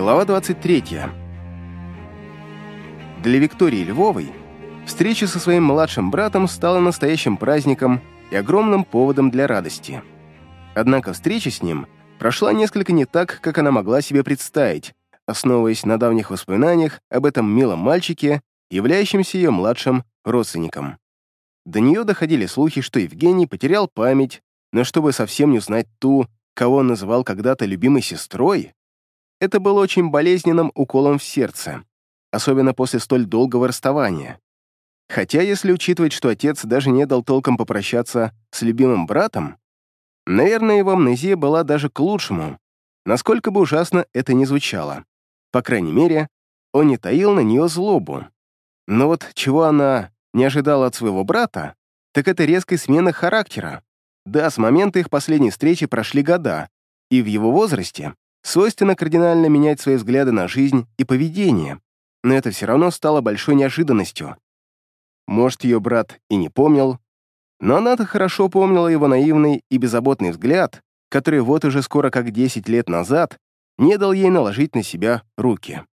Глава 23. Для Виктории Львовой встреча со своим младшим братом стала настоящим праздником и огромным поводом для радости. Однако встреча с ним прошла несколько не так, как она могла себе представить, основываясь на давних воспоминаниях об этом милом мальчике, являющемся ее младшим родственником. До нее доходили слухи, что Евгений потерял память, но чтобы совсем не узнать ту, кого он называл когда-то любимой сестрой, это было очень болезненным уколом в сердце, особенно после столь долгого расставания. Хотя, если учитывать, что отец даже не дал толком попрощаться с любимым братом, наверное, его амнезия была даже к лучшему, насколько бы ужасно это ни звучало. По крайней мере, он не таил на нее злобу. Но вот чего она не ожидала от своего брата, так это резкой смены характера. Да, с момента их последней встречи прошли года, и в его возрасте свойственно кардинально менять свои взгляды на жизнь и поведение, но это все равно стало большой неожиданностью. Может, ее брат и не помнил, но она-то хорошо помнила его наивный и беззаботный взгляд, который вот уже скоро как 10 лет назад не дал ей наложить на себя руки.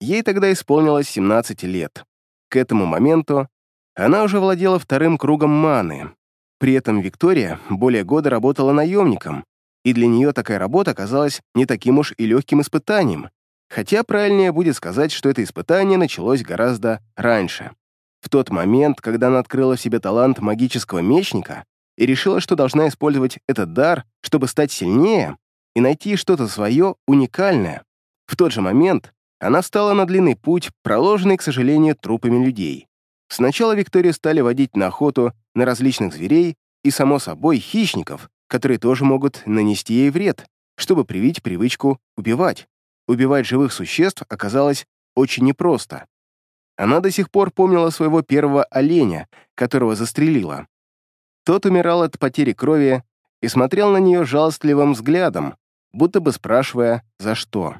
Ей тогда исполнилось 17 лет. К этому моменту она уже владела вторым кругом маны. При этом Виктория более года работала наемником, и для нее такая работа оказалась не таким уж и легким испытанием, хотя правильнее будет сказать, что это испытание началось гораздо раньше. В тот момент, когда она открыла в себе талант магического мечника и решила, что должна использовать этот дар, чтобы стать сильнее и найти что-то свое уникальное, в тот же момент она встала на длинный путь, проложенный, к сожалению, трупами людей. Сначала Викторию стали водить на охоту на различных зверей и, само собой, хищников, которые тоже могут нанести ей вред, чтобы привить привычку убивать. Убивать живых существ оказалось очень непросто. Она до сих пор помнила своего первого оленя, которого застрелила. Тот умирал от потери крови и смотрел на нее жалостливым взглядом, будто бы спрашивая, за что.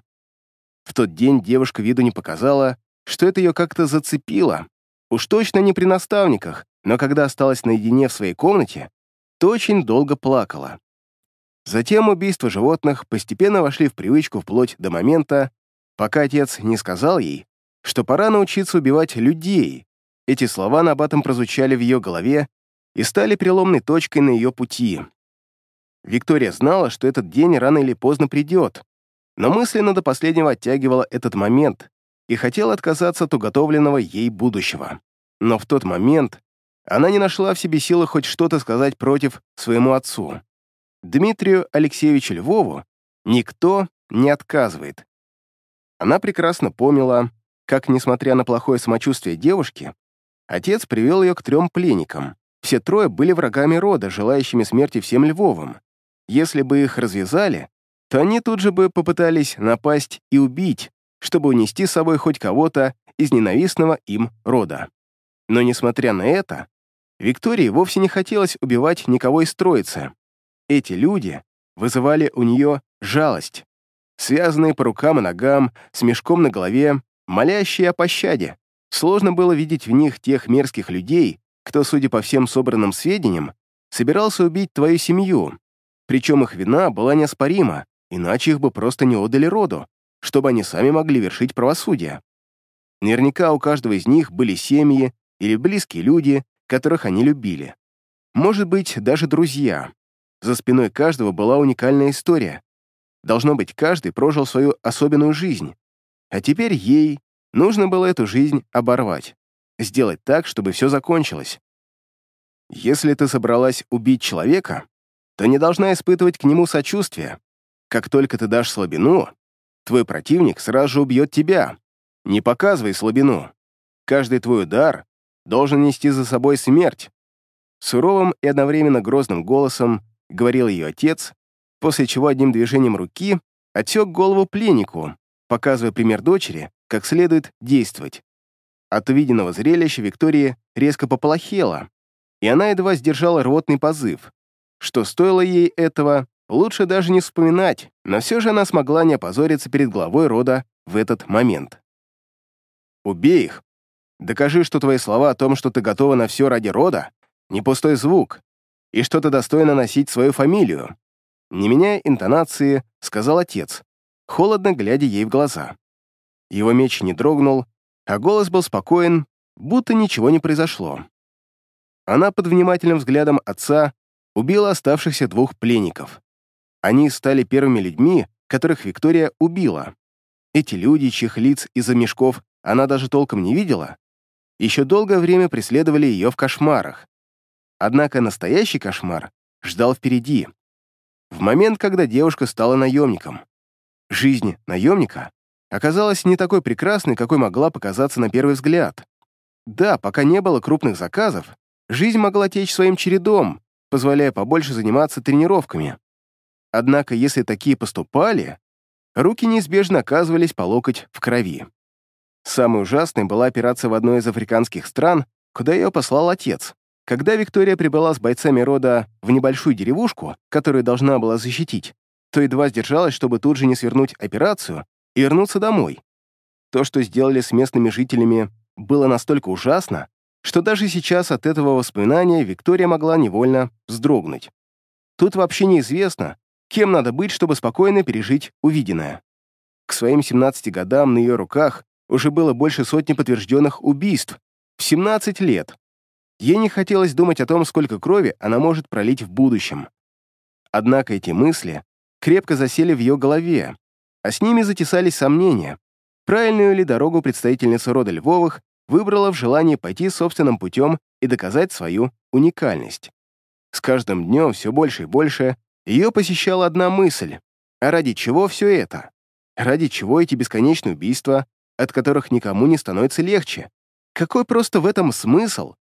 В тот день девушка виду не показала, что это ее как-то зацепило. Уж точно не при наставниках, но когда осталась наедине в своей комнате, то очень долго плакала. Затем убийства животных постепенно вошли в привычку вплоть до момента, пока отец не сказал ей, что пора научиться убивать людей. Эти слова на батом прозвучали в ее голове и стали переломной точкой на ее пути. Виктория знала, что этот день рано или поздно придет, но мысленно до последнего оттягивала этот момент и хотела отказаться от уготовленного ей будущего. Но в тот момент она не нашла в себе силы хоть что-то сказать против своему отцу. Дмитрию Алексеевичу Львову никто не отказывает. Она прекрасно помнила, как, несмотря на плохое самочувствие девушки, отец привел ее к трем пленникам. Все трое были врагами рода, желающими смерти всем Львовым. Если бы их развязали, то они тут же бы попытались напасть и убить, чтобы унести с собой хоть кого-то из ненавистного им рода. Но, несмотря на это, Виктории вовсе не хотелось убивать никого из троицы. Эти люди вызывали у нее жалость. Связанные по рукам и ногам, с мешком на голове, молящие о пощаде. Сложно было видеть в них тех мерзких людей, кто, судя по всем собранным сведениям, собирался убить твою семью. Причем их вина была неоспорима, иначе их бы просто не отдали роду, чтобы они сами могли вершить правосудие. Наверняка у каждого из них были семьи или близкие люди, которых они любили. Может быть, даже друзья. За спиной каждого была уникальная история. Должно быть, каждый прожил свою особенную жизнь. А теперь ей нужно было эту жизнь оборвать. Сделать так, чтобы все закончилось. Если ты собралась убить человека, то не должна испытывать к нему сочувствия. Как только ты дашь слабину, твой противник сразу же убьет тебя. Не показывай слабину. Каждый твой удар должен нести за собой смерть. Суровым и одновременно грозным голосом говорил ее отец, после чего одним движением руки отсек голову пленнику, показывая пример дочери, как следует действовать. От увиденного зрелища Виктория резко пополохела, и она едва сдержала рвотный позыв. Что стоило ей этого, лучше даже не вспоминать, но все же она смогла не опозориться перед главой рода в этот момент. «Убей их!» Докажи, что твои слова о том, что ты готова на все ради рода, не пустой звук, и что ты достойна носить свою фамилию. Не меняя интонации, сказал отец. холодно глядя ей в глаза. Его меч не дрогнул, а голос был спокоен, будто ничего не произошло. Она под внимательным взглядом отца убила оставшихся двух пленников. Они стали первыми людьми, которых Виктория убила. Эти люди, чьих лиц из-за мешков она даже толком не видела, еще долгое время преследовали ее в кошмарах. Однако настоящий кошмар ждал впереди. В момент, когда девушка стала наемником. Жизнь наемника оказалась не такой прекрасной, какой могла показаться на первый взгляд. Да, пока не было крупных заказов, жизнь могла течь своим чередом, позволяя побольше заниматься тренировками. Однако, если такие поступали, руки неизбежно оказывались по локоть в крови. Самой ужасной была операция в одной из африканских стран, куда ее послал отец. Когда Виктория прибыла с бойцами рода в небольшую деревушку, которую должна была защитить, то едва сдержалась, чтобы тут же не свернуть операцию и вернуться домой. То, что сделали с местными жителями, было настолько ужасно, что даже сейчас от этого воспоминания Виктория могла невольно вздрогнуть. Тут вообще неизвестно, кем надо быть, чтобы спокойно пережить увиденное. К своим 17 годам на ее руках уже было больше сотни подтвержденных убийств в 17 лет. Ей не хотелось думать о том, сколько крови она может пролить в будущем. Однако эти мысли крепко засели в ее голове, а с ними затесались сомнения, правильную ли дорогу представительница рода Львовых выбрала в желании пойти собственным путем и доказать свою уникальность. С каждым днем все больше и больше ее посещала одна мысль. А ради чего все это? Ради чего эти бесконечные убийства, от которых никому не становится легче. Какой просто в этом смысл?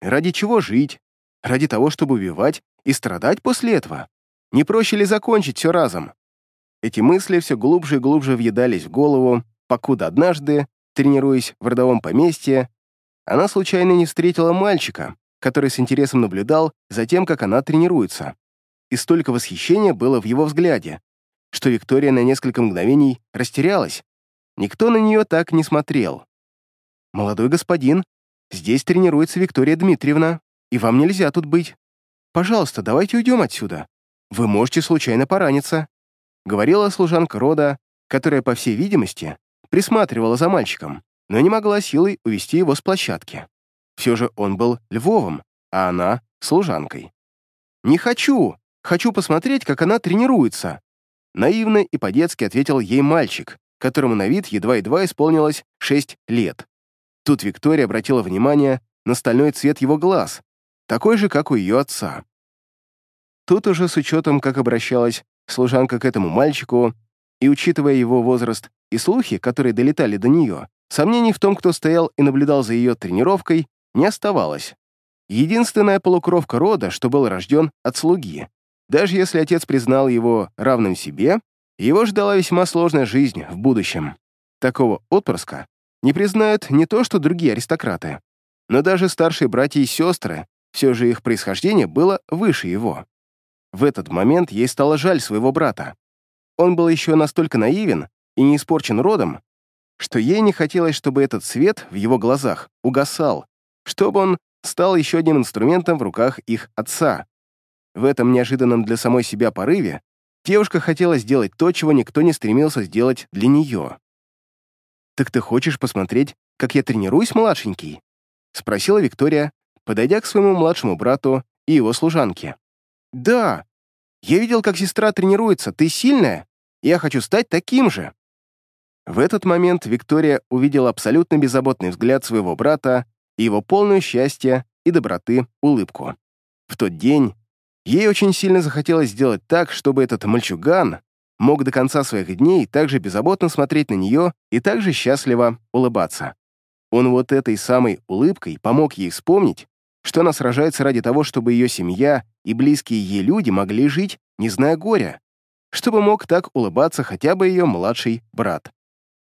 Ради чего жить? Ради того, чтобы убивать и страдать после этого? Не проще ли закончить все разом? Эти мысли все глубже и глубже въедались в голову, покуда однажды, тренируясь в родовом поместье, она случайно не встретила мальчика, который с интересом наблюдал за тем, как она тренируется. И столько восхищения было в его взгляде, что Виктория на несколько мгновений растерялась, Никто на нее так не смотрел. «Молодой господин, здесь тренируется Виктория Дмитриевна, и вам нельзя тут быть. Пожалуйста, давайте уйдем отсюда. Вы можете случайно пораниться», — говорила служанка рода, которая, по всей видимости, присматривала за мальчиком, но не могла силой увести его с площадки. Все же он был Львовым, а она — служанкой. «Не хочу! Хочу посмотреть, как она тренируется!» Наивно и по-детски ответил ей мальчик, которому на вид едва-едва исполнилось 6 лет. Тут Виктория обратила внимание на стальной цвет его глаз, такой же, как у ее отца. Тут уже с учетом, как обращалась служанка к этому мальчику, и учитывая его возраст и слухи, которые долетали до нее, сомнений в том, кто стоял и наблюдал за ее тренировкой, не оставалось. Единственная полукровка рода, что был рожден от слуги. Даже если отец признал его равным себе, его ждала весьма сложная жизнь в будущем. Такого отпрыска не признают не то что другие аристократы, но даже старшие братья и сестры, все же их происхождение было выше его. В этот момент ей стало жаль своего брата. Он был еще настолько наивен и не испорчен родом, что ей не хотелось, чтобы этот свет в его глазах угасал, чтобы он стал еще одним инструментом в руках их отца. В этом неожиданном для самой себя порыве Девушка хотела сделать то, чего никто не стремился сделать для нее. «Так ты хочешь посмотреть, как я тренируюсь, младшенький?» — спросила Виктория, подойдя к своему младшему брату и его служанке. «Да, я видел, как сестра тренируется, ты сильная, я хочу стать таким же». В этот момент Виктория увидела абсолютно беззаботный взгляд своего брата и его полную счастья и доброты улыбку. В тот день Ей очень сильно захотелось сделать так, чтобы этот мальчуган мог до конца своих дней также беззаботно смотреть на нее и также счастливо улыбаться. Он вот этой самой улыбкой помог ей вспомнить, что она сражается ради того, чтобы ее семья и близкие ей люди могли жить, не зная горя, чтобы мог так улыбаться хотя бы ее младший брат.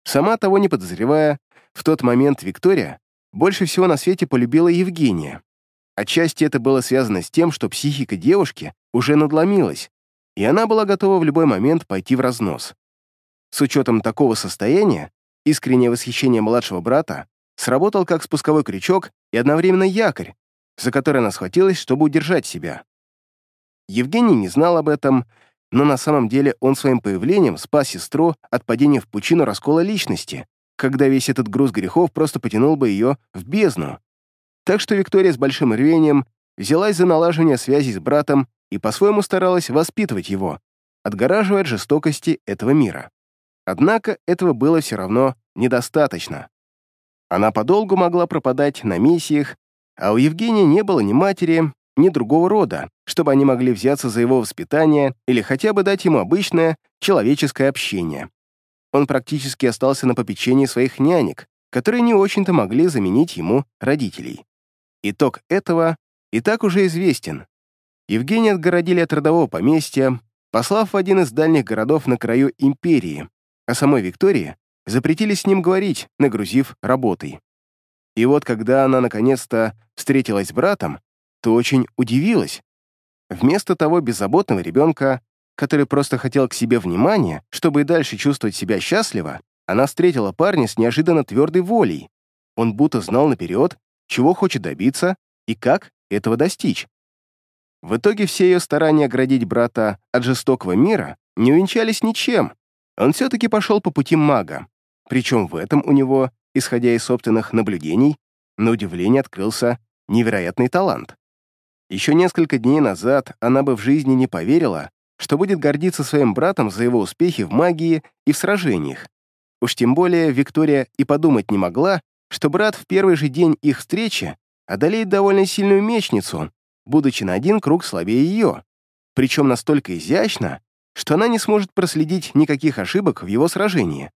Сама того не подозревая, в тот момент Виктория больше всего на свете полюбила Евгения, Отчасти это было связано с тем, что психика девушки уже надломилась, и она была готова в любой момент пойти в разнос. С учетом такого состояния, искреннее восхищение младшего брата сработал как спусковой крючок и одновременно якорь, за который она схватилась, чтобы удержать себя. Евгений не знал об этом, но на самом деле он своим появлением спас сестру от падения в пучину раскола личности, когда весь этот груз грехов просто потянул бы ее в бездну. Так что Виктория с большим рвением взялась за налаживание связи с братом и по-своему старалась воспитывать его, отгораживая от жестокости этого мира. Однако этого было все равно недостаточно. Она подолгу могла пропадать на миссиях, а у Евгения не было ни матери, ни другого рода, чтобы они могли взяться за его воспитание или хотя бы дать ему обычное человеческое общение. Он практически остался на попечении своих нянек, которые не очень-то могли заменить ему родителей. Итог этого и так уже известен. Евгения отгородили от родового поместья, послав в один из дальних городов на краю империи, а самой Виктории запретили с ним говорить, нагрузив работой. И вот когда она наконец-то встретилась с братом, то очень удивилась. Вместо того беззаботного ребенка, который просто хотел к себе внимания, чтобы и дальше чувствовать себя счастливо, она встретила парня с неожиданно твердой волей. Он будто знал наперед, чего хочет добиться и как этого достичь. В итоге все ее старания оградить брата от жестокого мира не увенчались ничем. Он все-таки пошел по пути мага. Причем в этом у него, исходя из собственных наблюдений, на удивление открылся невероятный талант. Еще несколько дней назад она бы в жизни не поверила, что будет гордиться своим братом за его успехи в магии и в сражениях. Уж тем более Виктория и подумать не могла, что брат в первый же день их встречи одолеет довольно сильную мечницу, будучи на один круг слабее ее, причем настолько изящно, что она не сможет проследить никаких ошибок в его сражении.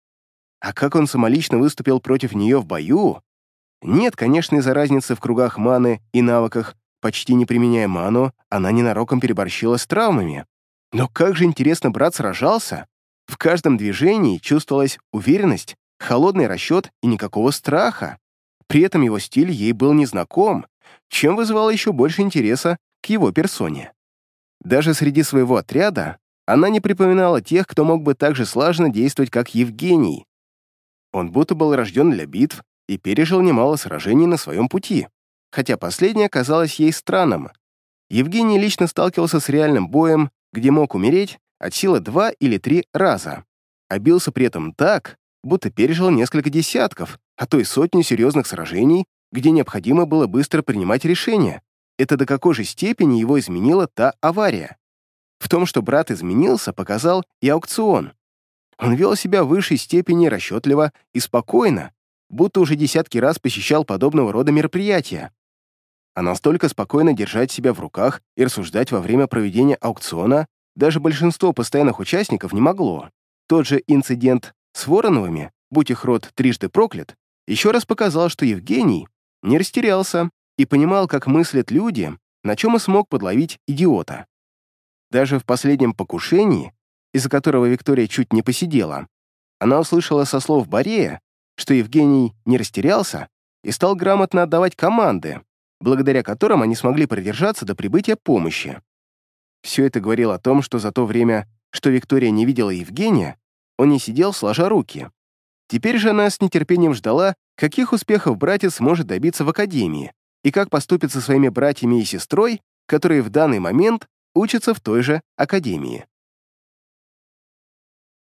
А как он самолично выступил против нее в бою? Нет, конечно, из-за разницы в кругах маны и навыках Почти не применяя ману, она ненароком переборщила с травмами. Но как же интересно брат сражался! В каждом движении чувствовалась уверенность, холодный расчет и никакого страха. При этом его стиль ей был незнаком, чем вызывало еще больше интереса к его персоне. Даже среди своего отряда она не припоминала тех, кто мог бы так же слаженно действовать, как Евгений. Он будто был рожден для битв и пережил немало сражений на своем пути хотя последнее казалось ей странным. Евгений лично сталкивался с реальным боем, где мог умереть от силы два или три раза, а бился при этом так, будто пережил несколько десятков, а то и сотни серьезных сражений, где необходимо было быстро принимать решения. Это до какой же степени его изменила та авария? В том, что брат изменился, показал и аукцион. Он вел себя в высшей степени расчетливо и спокойно, будто уже десятки раз посещал подобного рода мероприятия а настолько спокойно держать себя в руках и рассуждать во время проведения аукциона даже большинство постоянных участников не могло. Тот же инцидент с Вороновыми, будь их род трижды проклят, еще раз показал, что Евгений не растерялся и понимал, как мыслят люди, на чем и смог подловить идиота. Даже в последнем покушении, из-за которого Виктория чуть не посидела, она услышала со слов Борея, что Евгений не растерялся и стал грамотно отдавать команды, благодаря которым они смогли продержаться до прибытия помощи. Все это говорило о том, что за то время, что Виктория не видела Евгения, он не сидел сложа руки. Теперь же она с нетерпением ждала, каких успехов братец может добиться в академии и как поступит со своими братьями и сестрой, которые в данный момент учатся в той же академии.